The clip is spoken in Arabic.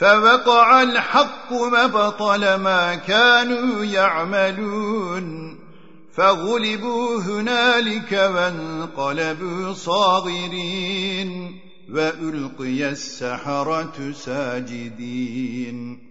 فوقع الحق وبطل ما كانوا يعملون فغلبوا هنالك وانقلبوا صاغرين وألقي السحرة ساجدين